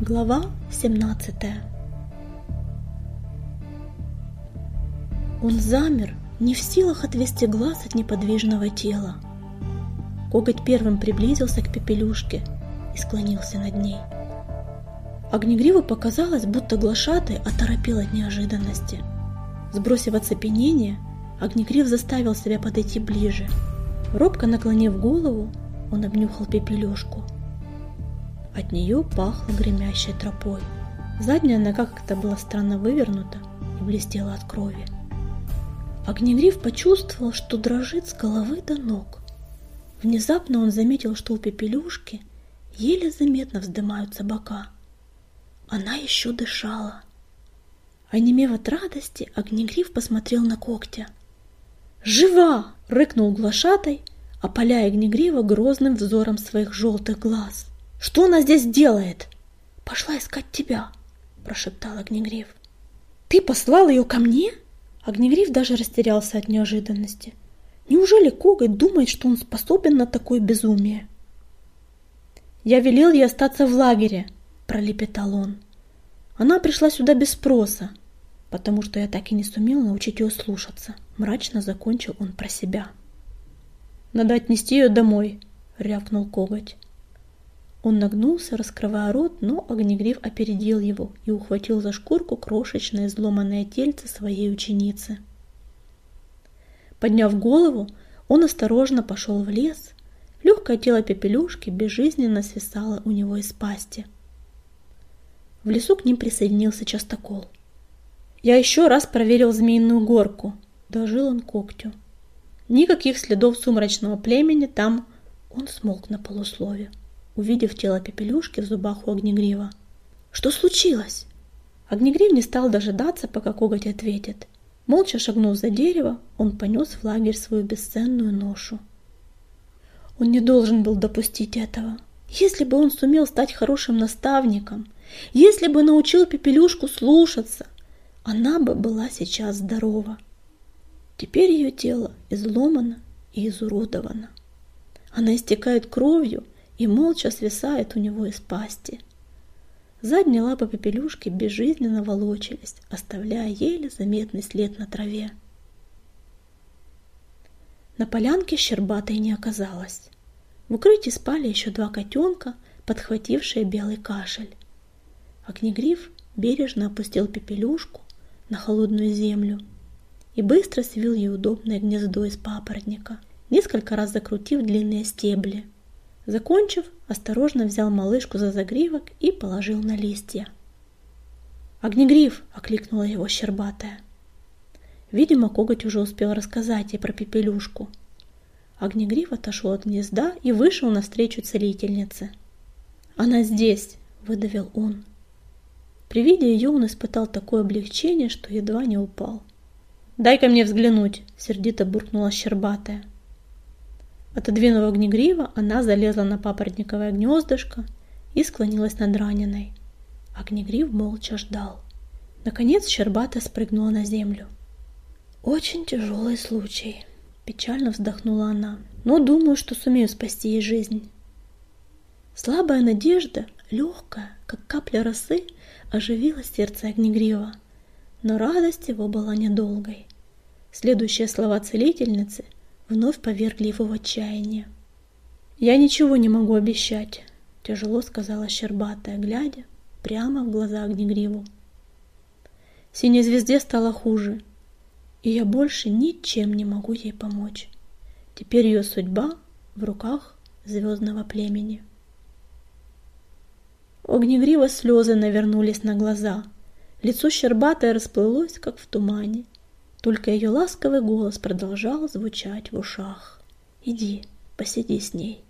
Глава 17 Он замер, не в силах отвести глаз от неподвижного тела. Коготь первым приблизился к пепелюшке и склонился над ней. Огнегриву показалось, будто глашатый оторопел от неожиданности. Сбросив оцепенение, Огнегрив заставил себя подойти ближе. Робко наклонив голову, он обнюхал пепелюшку – от нее пахло гремящей тропой. Задняя нога как-то была странно вывернута и блестела от крови. Огнегриф почувствовал, что дрожит с головы до ног. Внезапно он заметил, что у пепелюшки еле заметно вздымаются бока. Она еще дышала. Онемев от радости, Огнегриф посмотрел на когтя. «Жива!» — рыкнул глашатай, опаляя Огнегрива грозным взором своих желтых глаз. Что она здесь делает? Пошла искать тебя, прошептал Огнегриф. Ты послал ее ко мне? Огнегриф даже растерялся от неожиданности. Неужели Коготь думает, что он способен на такое безумие? Я велел ей остаться в лагере, пролепетал он. Она пришла сюда без спроса, потому что я так и не сумел научить ее слушаться. Мрачно закончил он про себя. Надо отнести ее домой, рявкнул Коготь. Он нагнулся, раскрывая рот, но Огнегриф опередил его и ухватил за шкурку крошечное изломанное тельце своей ученицы. Подняв голову, он осторожно пошел в лес. Легкое тело пепелюшки безжизненно свисало у него из пасти. В лесу к ним присоединился частокол. «Я еще раз проверил змеиную горку», — дожил он когтю. Никаких следов сумрачного племени там он смолк на полуслове увидев тело Пепелюшки в зубах у Огнегрива. «Что случилось?» Огнегрив не стал дожидаться, пока коготь ответит. Молча шагнув за дерево, он понес в лагерь свою бесценную ношу. Он не должен был допустить этого. Если бы он сумел стать хорошим наставником, если бы научил Пепелюшку слушаться, она бы была сейчас здорова. Теперь ее тело изломано и изуродовано. Она истекает кровью и молча свисает у него из пасти. Задние лапы попелюшки безжизненно волочились, оставляя еле заметный след на траве. На полянке щербатой не оказалось. В укрытии спали еще два котенка, подхватившие белый кашель. Огнегриф бережно опустил пепелюшку на холодную землю и быстро свил ей удобное гнездо из папоротника, несколько раз закрутив длинные стебли – Закончив, осторожно взял малышку за загривок и положил на листья. «Огнегриф!» — окликнула его щербатая. Видимо, коготь уже успел рассказать ей про пепелюшку. Огнегриф отошел от гнезда и вышел навстречу целительнице. «Она здесь!» — выдавил он. При виде ее он испытал такое облегчение, что едва не упал. «Дай-ка мне взглянуть!» — сердито буркнула щербатая. Отодвинув огнегрива, она залезла на папоротниковое гнездышко и склонилась над раненой. Огнегрив молча ждал. Наконец Щербата спрыгнула на землю. «Очень тяжелый случай», — печально вздохнула она, «но думаю, что сумею спасти ей жизнь». Слабая надежда, легкая, как капля росы, оживила сердце Огнегрива, но радость его была недолгой. Следующие слова целительницы — вновь повергли его в отчаяние. «Я ничего не могу обещать», — тяжело сказала Щербатая, глядя прямо в глаза Огнегриву. «Синей звезде стало хуже, и я больше ничем не могу ей помочь. Теперь ее судьба в руках звездного племени». У Огнегрива слезы навернулись на глаза. Лицо Щербатое расплылось, как в тумане. Только ее ласковый голос продолжал звучать в ушах. «Иди, посиди с ней.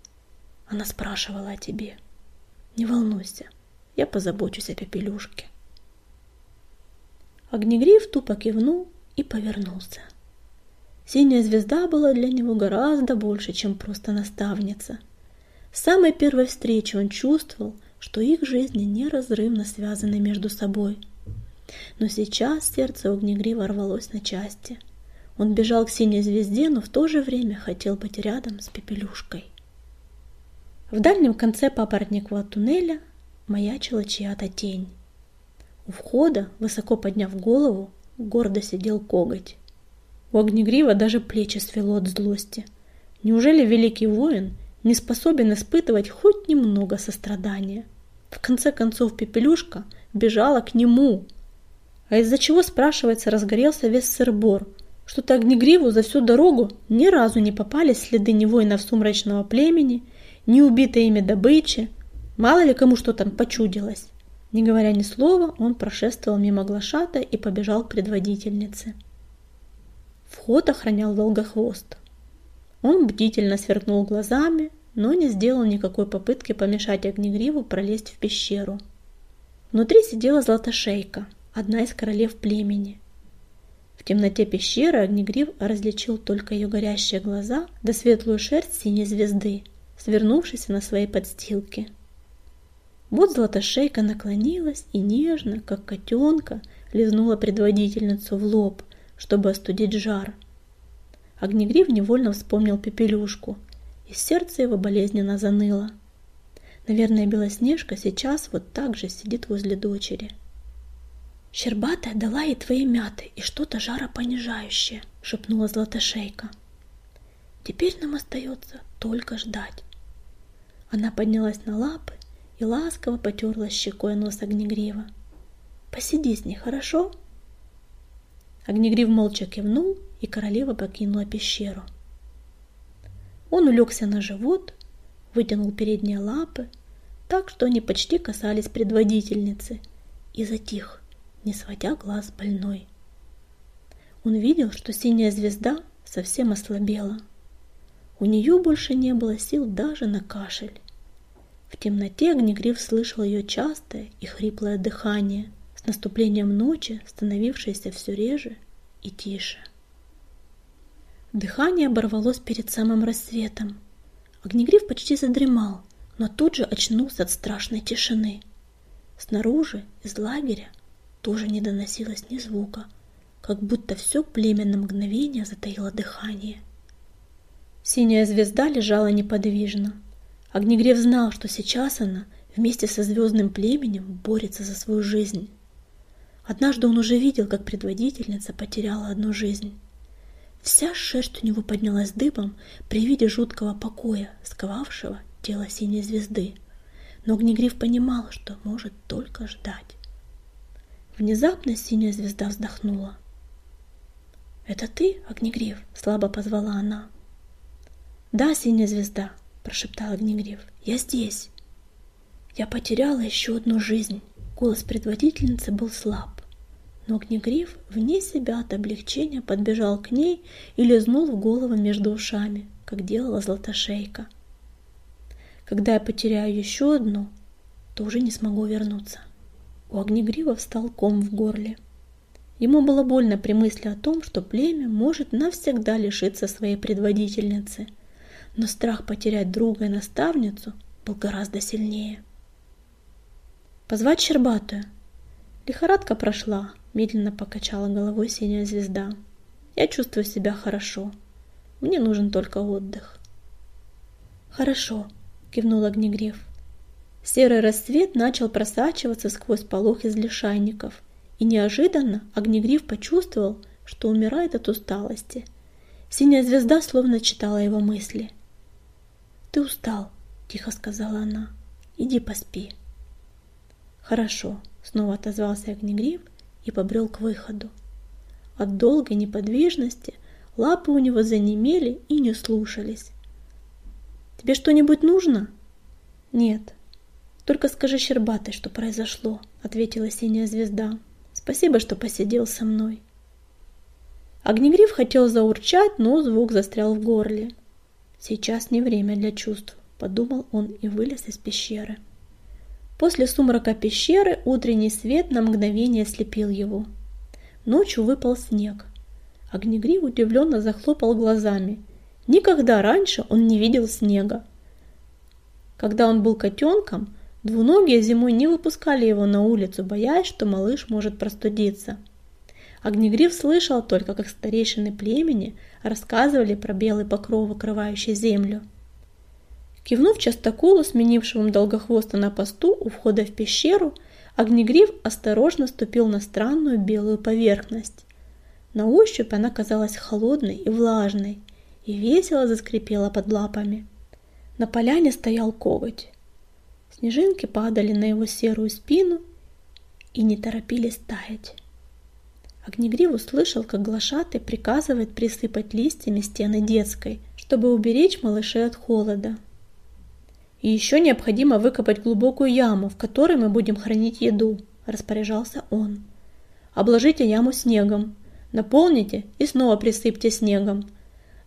Она спрашивала о тебе. Не волнуйся, я позабочусь о пепелюшке». Огнегриф тупо кивнул и повернулся. Синяя звезда была для него гораздо больше, чем просто наставница. С самой первой встречи он чувствовал, что их жизни неразрывно связаны между собой – но сейчас сердце Огнегрива рвалось на части. Он бежал к синей звезде, но в то же время хотел быть рядом с Пепелюшкой. В дальнем конце папоротникового туннеля маячила чья-то тень. У входа, высоко подняв голову, гордо сидел коготь. У Огнегрива даже плечи свело от злости. Неужели великий воин не способен испытывать хоть немного сострадания? В конце концов Пепелюшка бежала к нему. А из-за чего, спрашивается, разгорелся весь сырбор? Что-то Огнегриву за всю дорогу ни разу не попались следы ни воинов сумрачного племени, ни убитой ими добычи. Мало ли кому что там почудилось. Не говоря ни слова, он прошествовал мимо глашата и побежал к предводительнице. Вход охранял Долгохвост. Он бдительно сверкнул глазами, но не сделал никакой попытки помешать Огнегриву пролезть в пещеру. Внутри сидела Златошейка, одна из королев племени. В темноте пещеры Огнегрив различил только ее горящие глаза да светлую шерсть синей звезды, свернувшейся на своей подстилке. Вот Златошейка наклонилась и нежно, как котенка, лизнула предводительницу в лоб, чтобы остудить жар. Огнегрив невольно вспомнил Пепелюшку, и сердце его болезненно заныло. Наверное, Белоснежка сейчас вот так же сидит возле дочери. «Щербатая дала ей твои мяты и что-то жаропонижающее», — шепнула Златошейка. «Теперь нам остается только ждать». Она поднялась на лапы и ласково потерла щекой нос Огнегрива. «Посиди с ней, хорошо?» Огнегрив молча кивнул, и королева покинула пещеру. Он улегся на живот, вытянул передние лапы, так что они почти касались предводительницы, и затих, не сводя глаз больной. Он видел, что синяя звезда совсем ослабела. У нее больше не было сил даже на кашель. В темноте Огнегрив слышал ее частое и хриплое дыхание, с наступлением ночи становившееся все реже и тише. Дыхание оборвалось перед самым рассветом. Огнегриф почти задремал, но тут же очнулся от страшной тишины. Снаружи, из лагеря, тоже не доносилось ни звука, как будто все племя на мгновение затаило дыхание. Синяя звезда лежала неподвижно. Огнегрев знал, что сейчас она вместе со звездным племенем борется за свою жизнь. Однажды он уже видел, как предводительница потеряла одну жизнь. Вся шерсть у него поднялась дыбом при виде жуткого покоя, сковавшего тело синей звезды. Но Огнегриф понимал, что может только ждать. Внезапно синяя звезда вздохнула. «Это ты, Огнегриф?» — слабо позвала она. «Да, синяя звезда», — прошептал Огнегриф. «Я здесь». «Я потеряла еще одну жизнь». Голос предводительницы был слаб но Огнегриф вне себя от облегчения подбежал к ней и лизнул в голову между ушами, как делала Златошейка. Когда я потеряю еще одну, то уже не смогу вернуться. У Огнегрива встал ком в горле. Ему было больно при мысли о том, что племя может навсегда лишиться своей предводительницы, но страх потерять друга и наставницу был гораздо сильнее. «Позвать Щербатую?» Лихорадка прошла, Медленно покачала головой синяя звезда. Я чувствую себя хорошо. Мне нужен только отдых. Хорошо, кивнул Огнегрев. Серый рассвет начал просачиваться сквозь полох из лишайников, и неожиданно Огнегриф почувствовал, что умирает от усталости. Синяя звезда словно читала его мысли. «Ты устал», — тихо сказала она. «Иди поспи». «Хорошо», — снова отозвался Огнегриф и побрел к выходу. От долгой неподвижности лапы у него занемели и не слушались. «Тебе что-нибудь нужно?» «Нет. Только скажи Щербатой, что произошло», — ответила синяя звезда. «Спасибо, что посидел со мной». Огнегриф хотел заурчать, но звук застрял в горле. «Сейчас не время для чувств», — подумал он и вылез из пещеры. После сумрака пещеры утренний свет на мгновение слепил его. Ночью выпал снег. Огнегрив удивленно захлопал глазами. Никогда раньше он не видел снега. Когда он был котенком, двуногие зимой не выпускали его на улицу, боясь, что малыш может простудиться. Огнегриф слышал только, как старейшины племени рассказывали про белый покров, укрывающий землю. Кивнув частоколу, сменившему долгохвоста на посту у входа в пещеру, Огнегриф осторожно ступил на странную белую поверхность. На ощупь она казалась холодной и влажной, и весело заскрипела под лапами. На поляне стоял коготь. Снежинки падали на его серую спину и не торопились таять. Огнегрив услышал, как глашатый приказывает присыпать листьями стены детской, чтобы уберечь малышей от холода. И еще необходимо выкопать глубокую яму, в которой мы будем хранить еду, распоряжался он. Обложите яму снегом, наполните и снова присыпьте снегом.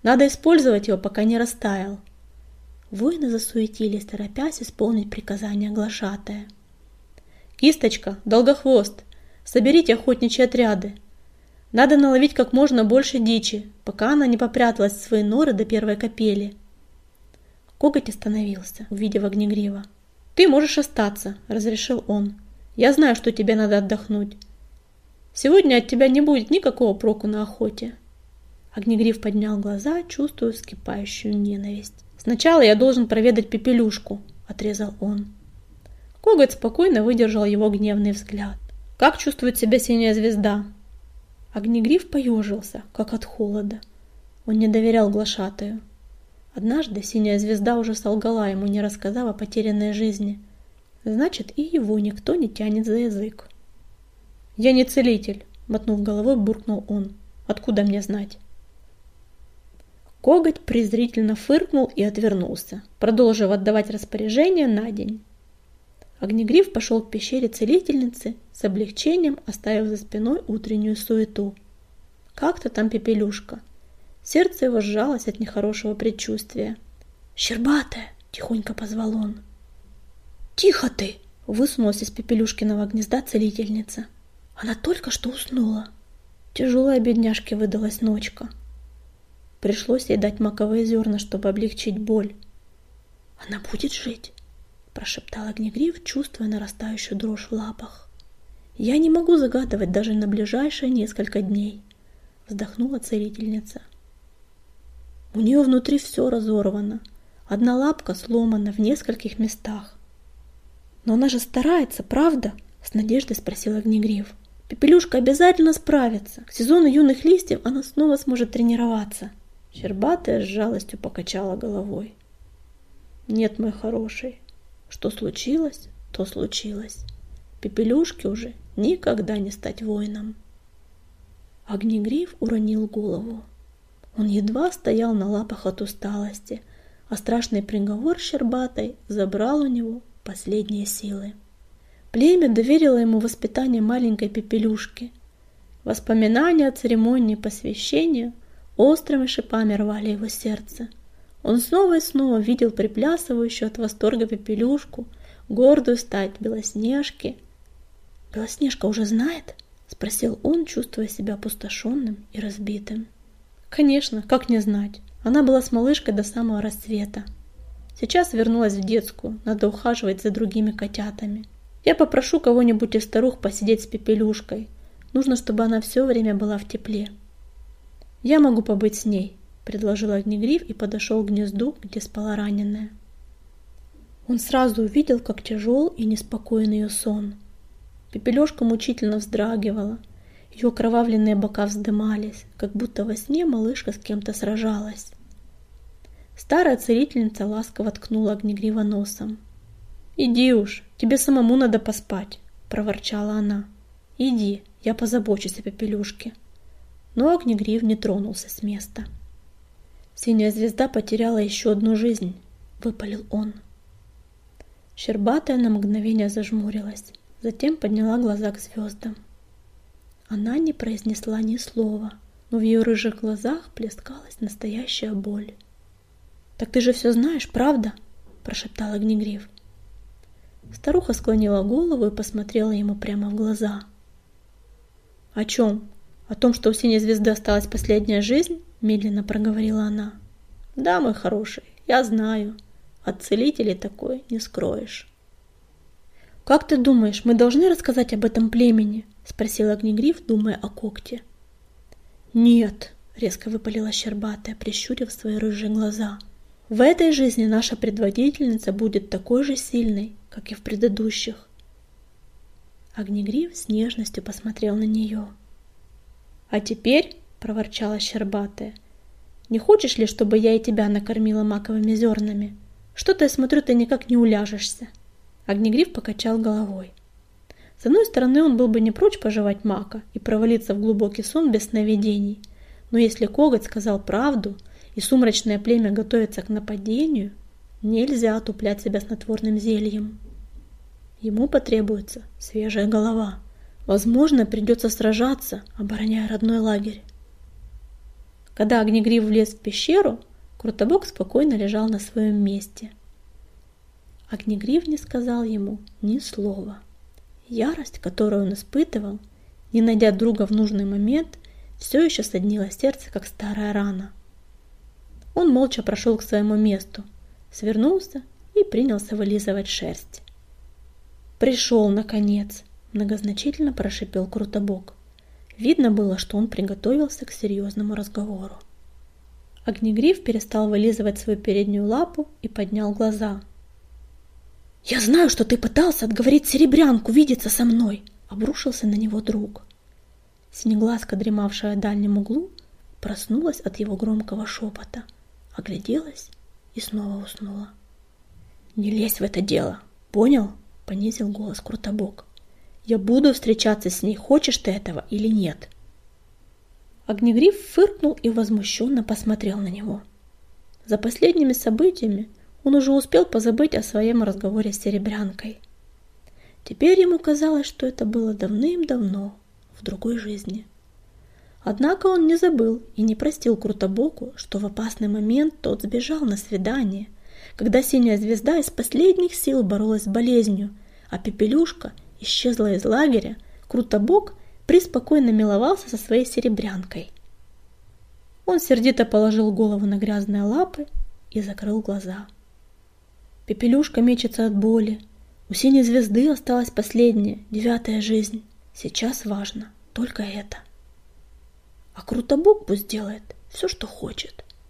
Надо использовать его, пока не растаял. Воины засуетились, торопясь исполнить приказание глашатая. «Кисточка, долгохвост, соберите охотничьи отряды. Надо наловить как можно больше дичи, пока она не попряталась в свои норы до первой капели». Коготь остановился, увидев огнегрива. «Ты можешь остаться», — разрешил он. «Я знаю, что тебе надо отдохнуть. Сегодня от тебя не будет никакого проку на охоте». Огнегрив поднял глаза, чувствуя вскипающую ненависть. «Сначала я должен проведать Пепелюшку», — отрезал он. Коготь спокойно выдержал его гневный взгляд. «Как чувствует себя синяя звезда?» Огнегриф поежился, как от холода. Он не доверял глашатаю. Однажды синяя звезда уже солгала ему, не рассказав о потерянной жизни. Значит, и его никто не тянет за язык. «Я не целитель», — мотнув головой, буркнул он. «Откуда мне знать?» Коготь презрительно фыркнул и отвернулся, продолжив отдавать распоряжение на день. Огнегриф пошел к пещере целительницы с облегчением, оставив за спиной утреннюю суету. Как-то там пепелюшка — Сердце его сжалось от нехорошего предчувствия. «Щербатая!» — тихонько позвал он. «Тихо ты!» — высунулась из пепелюшкиного гнезда целительница. Она только что уснула. Тяжелая бедняжке выдалась ночка. Пришлось ей дать маковые зерна, чтобы облегчить боль. «Она будет жить!» — прошептал Огнегрив, чувствуя нарастающую дрожь в лапах. «Я не могу загадывать даже на ближайшие несколько дней», — вздохнула целительница. У нее внутри все разорвано. Одна лапка сломана в нескольких местах. «Но она же старается, правда?» – с надеждой спросил Огнегрив. «Пепелюшка обязательно справится. К сезону юных листьев она снова сможет тренироваться». Щербатая с жалостью покачала головой. «Нет, мой хороший, что случилось, то случилось. Пепелюшке уже никогда не стать воином». Огнегриф уронил голову. Он едва стоял на лапах от усталости, а страшный приговор Щербатой забрал у него последние силы. Племя доверило ему воспитание маленькой пепелюшки. Воспоминания о церемонии посвящения острыми шипами рвали его сердце. Он снова и снова видел приплясывающую от восторга пепелюшку, гордую стать Белоснежки. «Белоснежка уже знает?» — спросил он, чувствуя себя опустошенным и разбитым. Конечно, как не знать. Она была с малышкой до самого расцвета. Сейчас вернулась в детскую, надо ухаживать за другими котятами. Я попрошу кого-нибудь из старух посидеть с Пепелюшкой. Нужно, чтобы она все время была в тепле. Я могу побыть с ней, предложил Огнегриф и подошел к гнезду, где спала раненая. Он сразу увидел, как тяжел и неспокоен ее сон. Пепелюшка мучительно вздрагивала – ее кровавленные бока вздымались, как будто во сне малышка с кем-то сражалась. Старая целительница ласково ткнула огнегрива носом. «Иди уж, тебе самому надо поспать», — проворчала она. «Иди, я позабочусь о пепелюшке». Но огнегрив не тронулся с места. «Синяя звезда потеряла еще одну жизнь», — выпалил он. Щербатая на мгновение зажмурилась, затем подняла глаза к звездам. Она не произнесла ни слова, но в ее рыжих глазах плескалась настоящая боль. «Так ты же все знаешь, правда?» – прошептал Огнегриф. Старуха склонила голову и посмотрела ему прямо в глаза. «О чем? О том, что у синей звезды осталась последняя жизнь?» – медленно проговорила она. «Да, мой хороший, я знаю. От целителей такой не скроешь». «Как ты думаешь, мы должны рассказать об этом племени?» — спросил Огнегриф, думая о когте. «Нет», — резко выпалила Щербатая, прищурив свои рыжие глаза. В этой жизни наша предводительница будет такой же сильной, как и в предыдущих. Огнегрив с нежностью посмотрел на нее. «А теперь», — проворчала Щербатая, — «не хочешь ли, чтобы я и тебя накормила маковыми зернами? Что-то, я смотрю, ты никак не уляжешься». Огнегриф покачал головой. С одной стороны, он был бы не прочь пожевать мака и провалиться в глубокий сон без сновидений, но если коготь сказал правду — и сумрачное племя готовится к нападению, нельзя отуплять себя снотворным зельем. Ему потребуется свежая голова. Возможно, придется сражаться, обороняя родной лагерь. Когда Огнегрив влез в пещеру, Крутобок спокойно лежал на своем месте. Огнегрив не сказал ему ни слова. Ярость, которую он испытывал, не найдя друга в нужный момент, все еще соднило сердце, как старая рана – он молча прошел к своему месту, свернулся и принялся вылизывать шерсть. «Пришел, наконец!» – многозначительно прошипел Крутобок. Видно было, что он приготовился к серьезному разговору. Огнегриф перестал вылизывать свою переднюю лапу и поднял глаза. «Я знаю, что ты пытался отговорить Серебрянку видеться со мной!» – обрушился на него друг. Синеглазка, дремавшая в дальнем углу, проснулась от его громкого шепота – огляделась и снова уснула. «Не лезь в это дело, понял?» — понизил голос Крутобок. «Я буду встречаться с ней, хочешь ты этого или нет?» Огнегриф фыркнул и возмущенно посмотрел на него. За последними событиями он уже успел позабыть о своем разговоре с Серебрянкой. Теперь ему казалось, что это было давным-давно, в другой жизни. Однако он не забыл и не простил Крутобоку, что в опасный момент тот сбежал на свидание, когда синяя звезда из последних сил боролась с болезнью, а Пепелюшка исчезла из лагеря, Крутобок приспокойно миловался со своей серебрянкой. Он сердито положил голову на грязные лапы и закрыл глаза. Пепелюшка мечется от боли. У синей звезды осталась последняя, девятая жизнь. Сейчас важно только это. А Крутобок пусть делает все, что хочет.